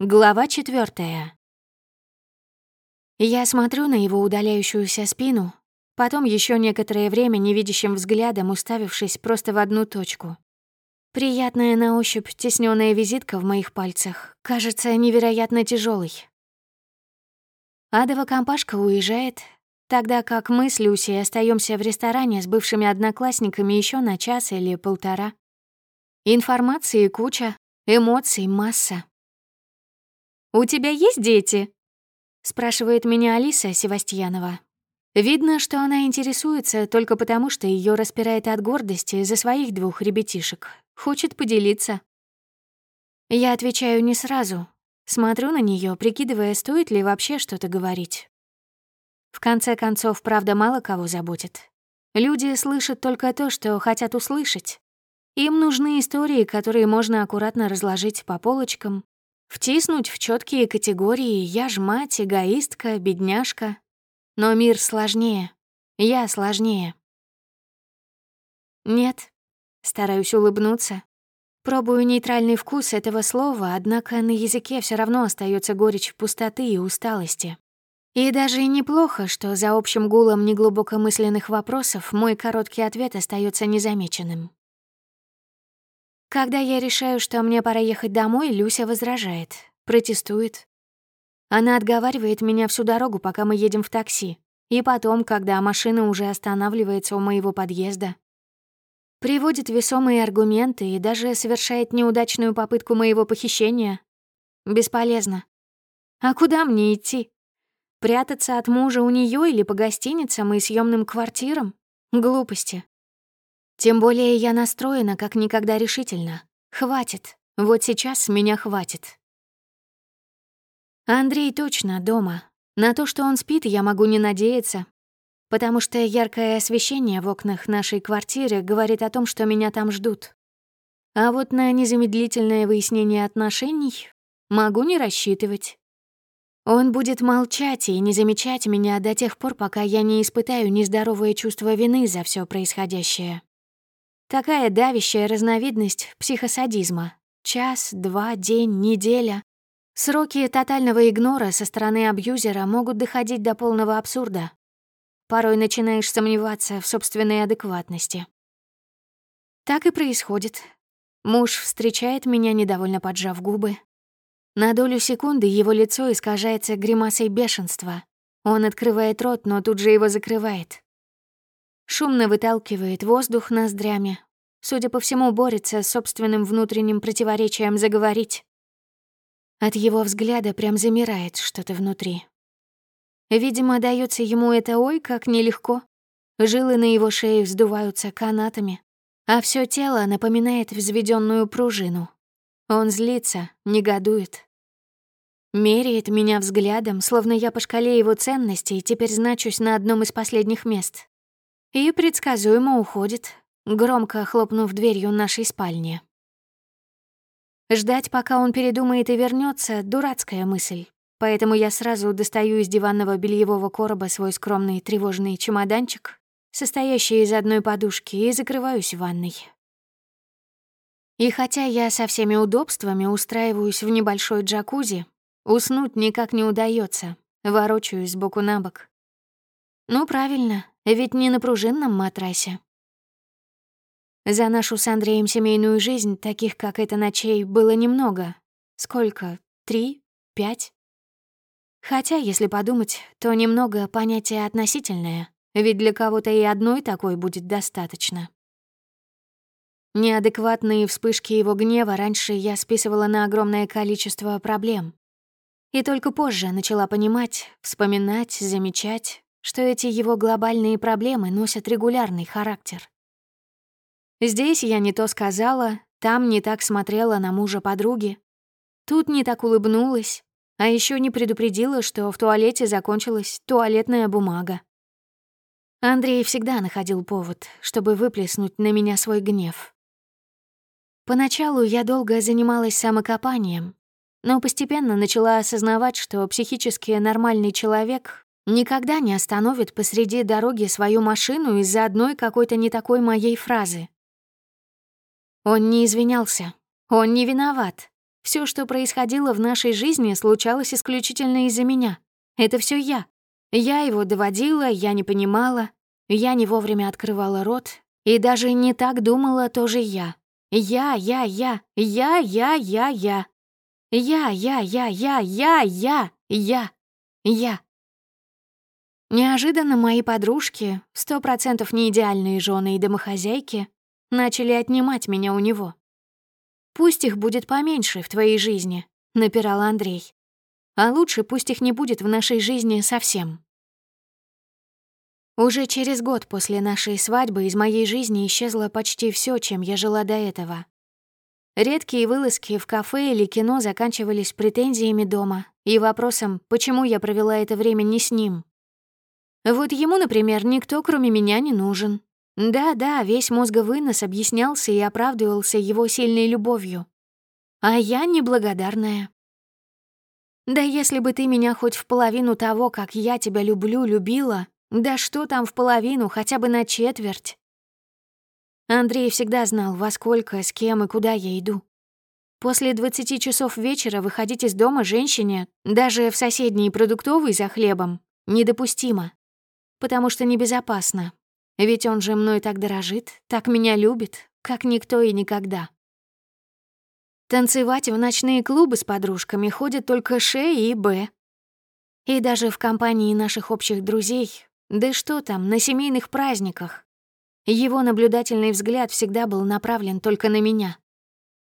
Глава четвертая. Я смотрю на его удаляющуюся спину, потом еще некоторое время невидящим взглядом уставившись просто в одну точку. Приятная на ощупь теснённая визитка в моих пальцах кажется невероятно тяжелой. Адова компашка уезжает, тогда как мы с Люси остаемся в ресторане с бывшими одноклассниками еще на час или полтора. Информации куча, эмоций масса. «У тебя есть дети?» — спрашивает меня Алиса Севастьянова. Видно, что она интересуется только потому, что ее распирает от гордости за своих двух ребятишек. Хочет поделиться. Я отвечаю не сразу. Смотрю на нее, прикидывая, стоит ли вообще что-то говорить. В конце концов, правда мало кого заботит. Люди слышат только то, что хотят услышать. Им нужны истории, которые можно аккуратно разложить по полочкам, Втиснуть в четкие категории «я ж мать», «эгоистка», «бедняжка». Но мир сложнее. Я сложнее. Нет. Стараюсь улыбнуться. Пробую нейтральный вкус этого слова, однако на языке все равно остается горечь пустоты и усталости. И даже и неплохо, что за общим гулом неглубокомысленных вопросов мой короткий ответ остается незамеченным. Когда я решаю, что мне пора ехать домой, Люся возражает, протестует. Она отговаривает меня всю дорогу, пока мы едем в такси, и потом, когда машина уже останавливается у моего подъезда. Приводит весомые аргументы и даже совершает неудачную попытку моего похищения. Бесполезно. А куда мне идти? Прятаться от мужа у нее или по гостиницам и съемным квартирам? Глупости. Тем более я настроена как никогда решительно. Хватит. Вот сейчас меня хватит. Андрей точно дома. На то, что он спит, я могу не надеяться, потому что яркое освещение в окнах нашей квартиры говорит о том, что меня там ждут. А вот на незамедлительное выяснение отношений могу не рассчитывать. Он будет молчать и не замечать меня до тех пор, пока я не испытаю нездоровое чувство вины за все происходящее. Такая давящая разновидность психосадизма. Час, два, день, неделя. Сроки тотального игнора со стороны абьюзера могут доходить до полного абсурда. Порой начинаешь сомневаться в собственной адекватности. Так и происходит. Муж встречает меня, недовольно поджав губы. На долю секунды его лицо искажается гримасой бешенства. Он открывает рот, но тут же его закрывает. Шумно выталкивает воздух ноздрями. Судя по всему, борется с собственным внутренним противоречием заговорить. От его взгляда прям замирает что-то внутри. Видимо, дается ему это ой как нелегко. Жилы на его шее вздуваются канатами, а все тело напоминает взведенную пружину. Он злится, негодует. Меряет меня взглядом, словно я по шкале его ценностей теперь значусь на одном из последних мест и предсказуемо уходит, громко хлопнув дверью нашей спальни. Ждать, пока он передумает и вернется, дурацкая мысль. Поэтому я сразу достаю из диванного бельевого короба свой скромный тревожный чемоданчик, состоящий из одной подушки, и закрываюсь в ванной. И хотя я со всеми удобствами устраиваюсь в небольшой джакузи, уснуть никак не удается, ворочаюсь сбоку на бок. Ну, правильно, ведь не на пружинном матрасе. За нашу с Андреем семейную жизнь таких, как эта ночей, было немного. Сколько? Три? Пять? Хотя, если подумать, то немного понятие относительное, ведь для кого-то и одной такой будет достаточно. Неадекватные вспышки его гнева раньше я списывала на огромное количество проблем. И только позже начала понимать, вспоминать, замечать, что эти его глобальные проблемы носят регулярный характер. Здесь я не то сказала, там не так смотрела на мужа подруги, тут не так улыбнулась, а еще не предупредила, что в туалете закончилась туалетная бумага. Андрей всегда находил повод, чтобы выплеснуть на меня свой гнев. Поначалу я долго занималась самокопанием, но постепенно начала осознавать, что психически нормальный человек никогда не остановит посреди дороги свою машину из-за одной какой-то не такой моей фразы. Он не извинялся. Он не виноват. Все, что происходило в нашей жизни, случалось исключительно из-за меня. Это все я. Я его доводила, я не понимала, я не вовремя открывала рот, и даже не так думала тоже я. Я, я, я, я, я, я, я. Я, я, я, я, я, я, я, я. Неожиданно мои подружки, сто процентов не идеальные жены и домохозяйки, начали отнимать меня у него. «Пусть их будет поменьше в твоей жизни», — напирал Андрей. «А лучше пусть их не будет в нашей жизни совсем». Уже через год после нашей свадьбы из моей жизни исчезло почти все, чем я жила до этого. Редкие вылазки в кафе или кино заканчивались претензиями дома и вопросом, почему я провела это время не с ним. Вот ему, например, никто, кроме меня, не нужен. Да-да, весь мозговынос объяснялся и оправдывался его сильной любовью. А я неблагодарная. Да если бы ты меня хоть в половину того, как я тебя люблю, любила, да что там в половину, хотя бы на четверть. Андрей всегда знал, во сколько, с кем и куда я иду. После 20 часов вечера выходить из дома женщине, даже в соседний продуктовый за хлебом, недопустимо потому что небезопасно. Ведь он же мной так дорожит, так меня любит, как никто и никогда. Танцевать в ночные клубы с подружками ходят только Ш и Б. И даже в компании наших общих друзей, да что там, на семейных праздниках. Его наблюдательный взгляд всегда был направлен только на меня.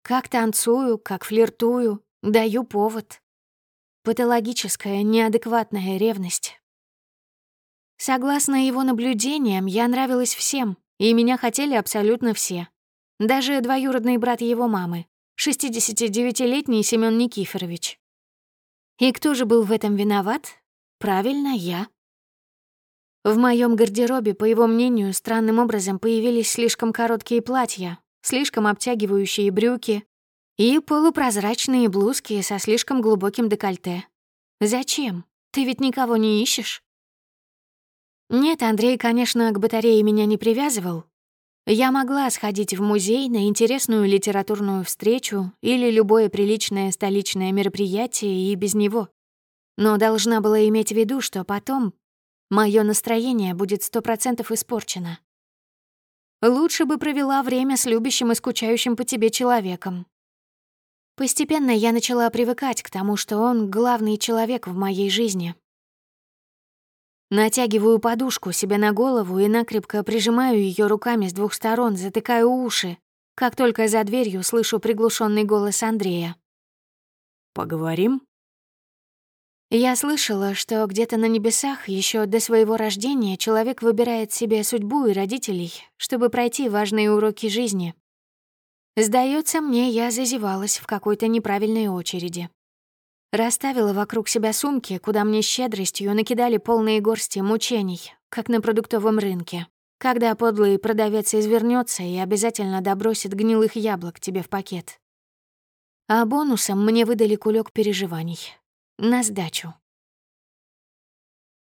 Как танцую, как флиртую, даю повод. Патологическая, неадекватная ревность, Согласно его наблюдениям, я нравилась всем, и меня хотели абсолютно все. Даже двоюродный брат его мамы, 69-летний Семён Никифорович. И кто же был в этом виноват? Правильно, я. В моем гардеробе, по его мнению, странным образом появились слишком короткие платья, слишком обтягивающие брюки и полупрозрачные блузки со слишком глубоким декольте. Зачем? Ты ведь никого не ищешь? Нет, Андрей, конечно, к батарее меня не привязывал. Я могла сходить в музей на интересную литературную встречу или любое приличное столичное мероприятие и без него. Но должна была иметь в виду, что потом мое настроение будет сто процентов испорчено. Лучше бы провела время с любящим и скучающим по тебе человеком. Постепенно я начала привыкать к тому, что он — главный человек в моей жизни, Натягиваю подушку себе на голову и накрепко прижимаю ее руками с двух сторон, затыкаю уши, как только за дверью слышу приглушенный голос Андрея. «Поговорим?» Я слышала, что где-то на небесах еще до своего рождения человек выбирает себе судьбу и родителей, чтобы пройти важные уроки жизни. Сдается мне, я зазевалась в какой-то неправильной очереди. Расставила вокруг себя сумки, куда мне щедростью накидали полные горсти мучений, как на продуктовом рынке. Когда подлый продавец извернется и обязательно добросит гнилых яблок тебе в пакет. А бонусом мне выдали кулек переживаний. На сдачу.